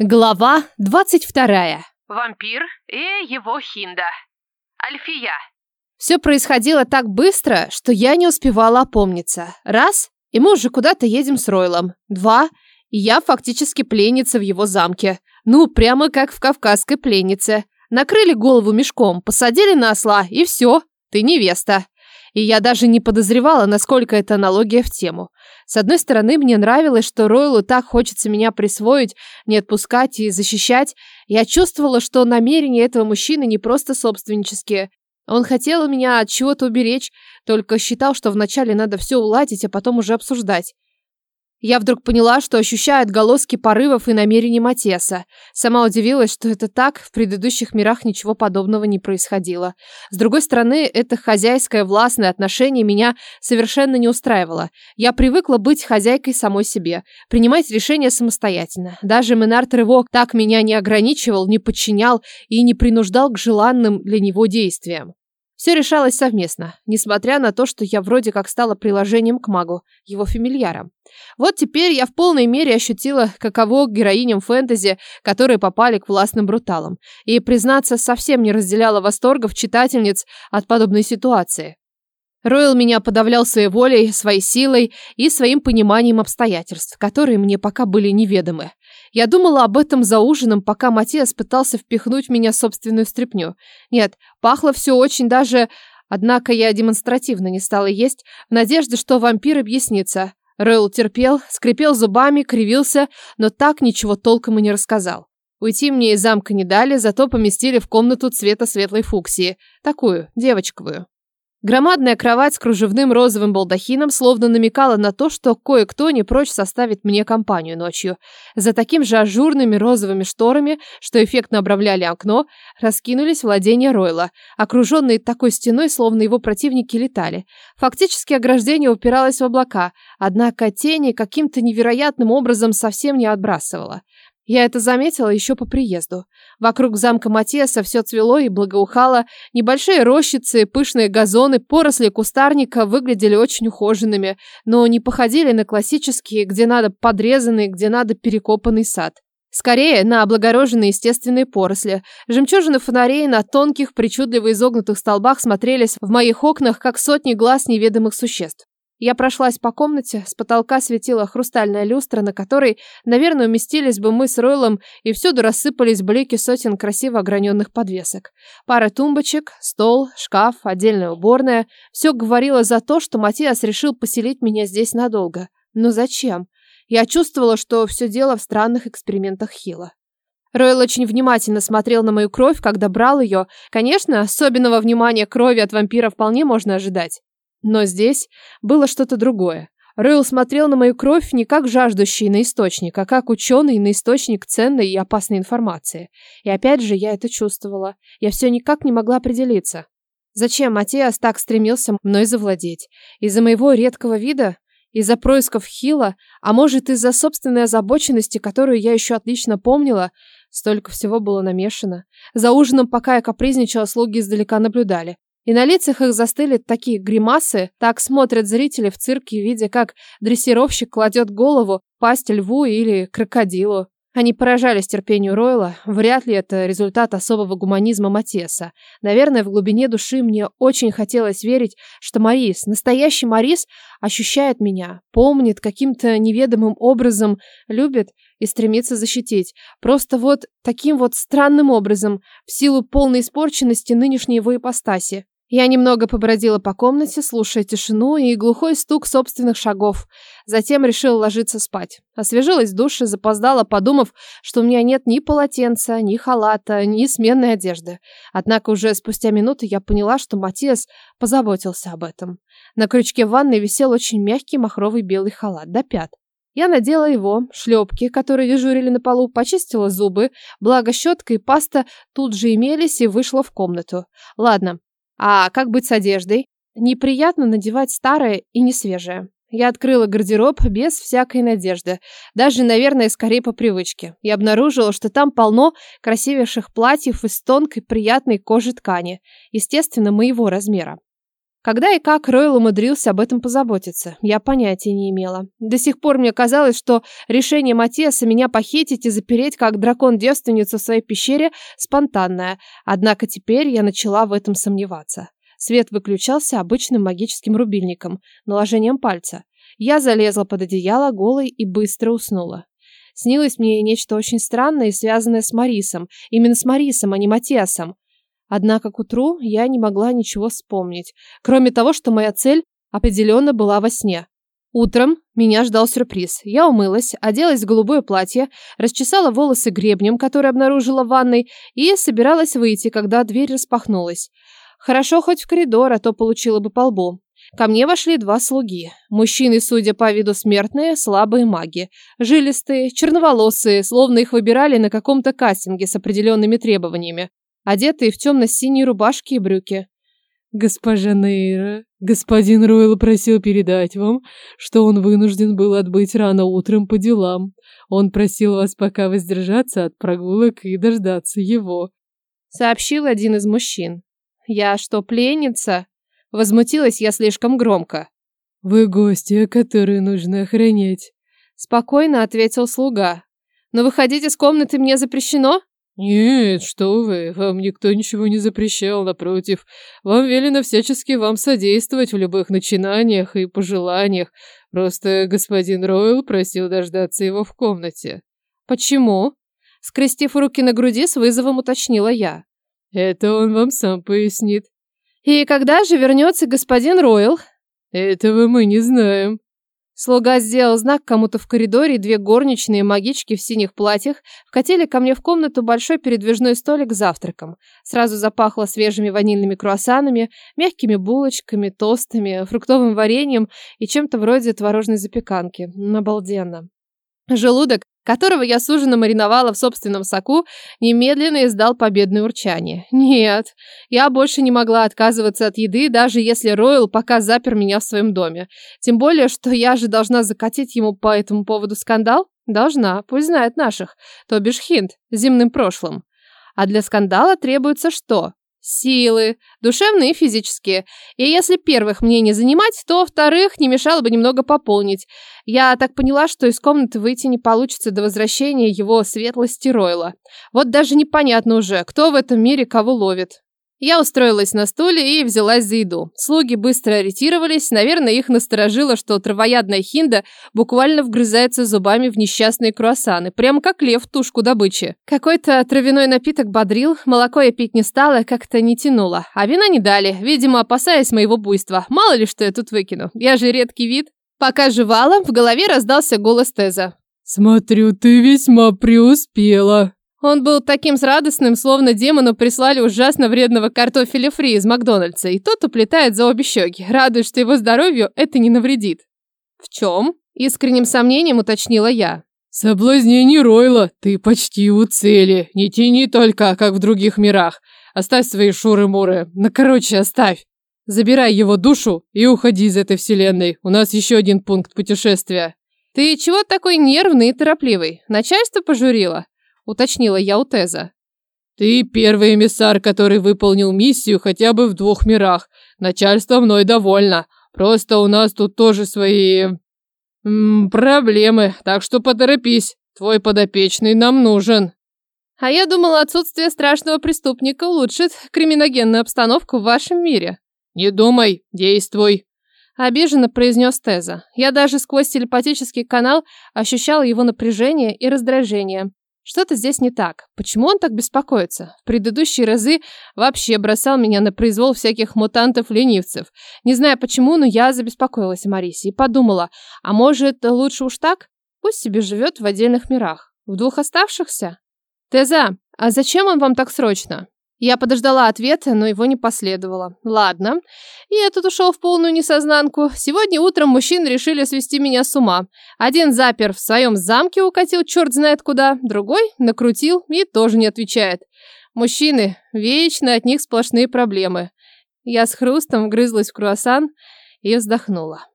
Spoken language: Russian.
Глава 22. Вампир и его хинда. Альфия. Все происходило так быстро, что я не успевала опомниться. Раз, и мы уже куда-то едем с Ройлом. Два, и я фактически пленница в его замке. Ну, прямо как в кавказской пленнице. Накрыли голову мешком, посадили на осла, и все, ты невеста. И я даже не подозревала, насколько это аналогия в тему. С одной стороны, мне нравилось, что Ройлу так хочется меня присвоить, не отпускать и защищать. Я чувствовала, что намерения этого мужчины не просто собственнические. Он хотел меня от чего-то уберечь, только считал, что вначале надо все уладить, а потом уже обсуждать. Я вдруг поняла, что ощущаю отголоски порывов и намерений Матеса. Сама удивилась, что это так, в предыдущих мирах ничего подобного не происходило. С другой стороны, это хозяйское властное отношение меня совершенно не устраивало. Я привыкла быть хозяйкой самой себе, принимать решения самостоятельно. Даже Менард Рывок так меня не ограничивал, не подчинял и не принуждал к желанным для него действиям. Все решалось совместно, несмотря на то, что я вроде как стала приложением к магу, его фамильярам. Вот теперь я в полной мере ощутила, каково героиням фэнтези, которые попали к властным бруталам. И, признаться, совсем не разделяла восторгов читательниц от подобной ситуации. Ройл меня подавлял своей волей, своей силой и своим пониманием обстоятельств, которые мне пока были неведомы. Я думала об этом за ужином, пока Матиас пытался впихнуть в меня собственную стряпню. Нет, пахло все очень даже... Однако я демонстративно не стала есть, в надежде, что вампир объяснится. Ройл терпел, скрипел зубами, кривился, но так ничего толком и не рассказал. Уйти мне из замка не дали, зато поместили в комнату цвета светлой фуксии. Такую, девочковую. Громадная кровать с кружевным розовым балдахином словно намекала на то, что кое-кто не прочь составить мне компанию ночью. За таким же ажурными розовыми шторами, что эффектно обрамляли окно, раскинулись владения Ройла, окруженные такой стеной, словно его противники летали. Фактически ограждение упиралось в облака, однако тени каким-то невероятным образом совсем не отбрасывало. Я это заметила еще по приезду. Вокруг замка Матеса все цвело и благоухало. Небольшие рощицы, пышные газоны, поросли кустарника выглядели очень ухоженными, но не походили на классические, где надо подрезанный, где надо перекопанный сад. Скорее, на облагороженные естественные поросли. Жемчужины фонарей на тонких, причудливо изогнутых столбах смотрелись в моих окнах, как сотни глаз неведомых существ. Я прошлась по комнате, с потолка светила хрустальная люстра, на которой, наверное, уместились бы мы с Ройлом, и всюду рассыпались блики сотен красиво ограненных подвесок. Пара тумбочек, стол, шкаф, отдельная уборная. Все говорило за то, что Матиас решил поселить меня здесь надолго. Но зачем? Я чувствовала, что все дело в странных экспериментах Хила. Ройл очень внимательно смотрел на мою кровь, когда брал ее. Конечно, особенного внимания крови от вампира вполне можно ожидать. Но здесь было что-то другое. Ройл смотрел на мою кровь не как жаждущий на источник, а как ученый на источник ценной и опасной информации. И опять же я это чувствовала. Я все никак не могла определиться. Зачем Матиас так стремился мной завладеть? Из-за моего редкого вида? Из-за происков Хила? А может, из-за собственной озабоченности, которую я еще отлично помнила? Столько всего было намешано. За ужином, пока я капризничала, слуги издалека наблюдали. И на лицах их застыли такие гримасы, так смотрят зрители в цирке, видя, как дрессировщик кладет голову пасть льву или крокодилу. Они поражались терпению Ройла. Вряд ли это результат особого гуманизма Матеса. Наверное, в глубине души мне очень хотелось верить, что Марис, настоящий Марис, ощущает меня, помнит каким-то неведомым образом, любит и стремится защитить. Просто вот таким вот странным образом, в силу полной испорченности нынешней его ипостаси. Я немного побродила по комнате, слушая тишину и глухой стук собственных шагов. Затем решила ложиться спать. Освежилась в душе, запоздала, подумав, что у меня нет ни полотенца, ни халата, ни сменной одежды. Однако уже спустя минуту я поняла, что Матиас позаботился об этом. На крючке ванной висел очень мягкий махровый белый халат до пят. Я надела его, шлепки, которые дежурили на полу, почистила зубы, благо щетка и паста тут же имелись, и вышла в комнату. Ладно, а как быть с одеждой? Неприятно надевать старое и не свежее. Я открыла гардероб без всякой надежды, даже, наверное, скорее по привычке, и обнаружила, что там полно красивейших платьев из тонкой приятной кожи ткани, естественно, моего размера. Когда и как Ройл умудрился об этом позаботиться, я понятия не имела. До сих пор мне казалось, что решение Матиаса меня похитить и запереть как дракон-девственницу в своей пещере спонтанное, однако теперь я начала в этом сомневаться. Свет выключался обычным магическим рубильником, наложением пальца. Я залезла под одеяло голой и быстро уснула. Снилось мне нечто очень странное и связанное с Марисом. Именно с Марисом, а не Матиасом. Однако к утру я не могла ничего вспомнить, кроме того, что моя цель определенно была во сне. Утром меня ждал сюрприз. Я умылась, оделась в голубое платье, расчесала волосы гребнем, который обнаружила в ванной, и собиралась выйти, когда дверь распахнулась. Хорошо хоть в коридор, а то получила бы по лбу. Ко мне вошли два слуги. Мужчины, судя по виду смертные, слабые маги. Жилистые, черноволосые, словно их выбирали на каком-то кастинге с определенными требованиями одетые в темно-синие рубашки и брюки. «Госпожа Нейра, господин Ройл просил передать вам, что он вынужден был отбыть рано утром по делам. Он просил вас пока воздержаться от прогулок и дождаться его», — сообщил один из мужчин. «Я что, пленница?» Возмутилась я слишком громко. «Вы гости, которые нужно охранять», — спокойно ответил слуга. «Но выходить из комнаты мне запрещено?» «Нет, что вы, вам никто ничего не запрещал, напротив. Вам велено всячески вам содействовать в любых начинаниях и пожеланиях. Просто господин Ройл просил дождаться его в комнате». «Почему?» Скрестив руки на груди, с вызовом уточнила я. «Это он вам сам пояснит». «И когда же вернется господин Ройл?» «Этого мы не знаем», Слуга сделал знак кому-то в коридоре, и две горничные магички в синих платьях вкатили ко мне в комнату большой передвижной столик с завтраком. Сразу запахло свежими ванильными круассанами, мягкими булочками, тостами, фруктовым вареньем и чем-то вроде творожной запеканки. Обалденно. Желудок которого я суженно мариновала в собственном соку, немедленно издал победное урчание. Нет, я больше не могла отказываться от еды, даже если Ройл пока запер меня в своем доме. Тем более, что я же должна закатить ему по этому поводу скандал? Должна, пусть знает наших, то бишь хинт, земным прошлым. А для скандала требуется что? Силы, душевные и физические. И если первых мне не занимать, то вторых не мешало бы немного пополнить. Я так поняла, что из комнаты выйти не получится до возвращения его светлости Ройла. Вот даже непонятно уже, кто в этом мире кого ловит. Я устроилась на стуле и взялась за еду. Слуги быстро ориентировались, наверное, их насторожило, что травоядная хинда буквально вгрызается зубами в несчастные круассаны, прямо как лев в тушку добычи. Какой-то травяной напиток бодрил, молоко я пить не стала, как-то не тянуло, а вина не дали, видимо, опасаясь моего буйства. Мало ли, что я тут выкину, я же редкий вид. Пока жевала, в голове раздался голос Теза. «Смотрю, ты весьма преуспела». Он был таким радостным, словно демону прислали ужасно вредного картофеля фри из Макдональдса, и тот уплетает за обе щеки, радуясь, что его здоровью это не навредит. «В чем?» – искренним сомнением уточнила я. «Соблазнение Ройла, ты почти у цели. Не тяни только, как в других мирах. Оставь свои шуры-муры. Ну, короче, оставь. Забирай его душу и уходи из этой вселенной. У нас еще один пункт путешествия». «Ты чего такой нервный и торопливый? Начальство пожурило?» Уточнила я у Теза. Ты первый эмиссар, который выполнил миссию хотя бы в двух мирах. Начальство мной довольно. Просто у нас тут тоже свои... М -м, проблемы, так что поторопись. Твой подопечный нам нужен. А я думала, отсутствие страшного преступника улучшит криминогенную обстановку в вашем мире. Не думай, действуй. Обиженно произнес Теза. Я даже сквозь телепатический канал ощущала его напряжение и раздражение. Что-то здесь не так. Почему он так беспокоится? В предыдущие разы вообще бросал меня на произвол всяких мутантов-ленивцев. Не знаю почему, но я забеспокоилась о Марисе и подумала, а может, лучше уж так? Пусть себе живет в отдельных мирах. В двух оставшихся? Теза, а зачем он вам так срочно? Я подождала ответа, но его не последовало. Ладно. И этот ушел в полную несознанку. Сегодня утром мужчины решили свести меня с ума. Один запер в своем замке, укатил черт знает куда, другой накрутил и тоже не отвечает. Мужчины, вечно от них сплошные проблемы. Я с хрустом вгрызлась в круассан и вздохнула.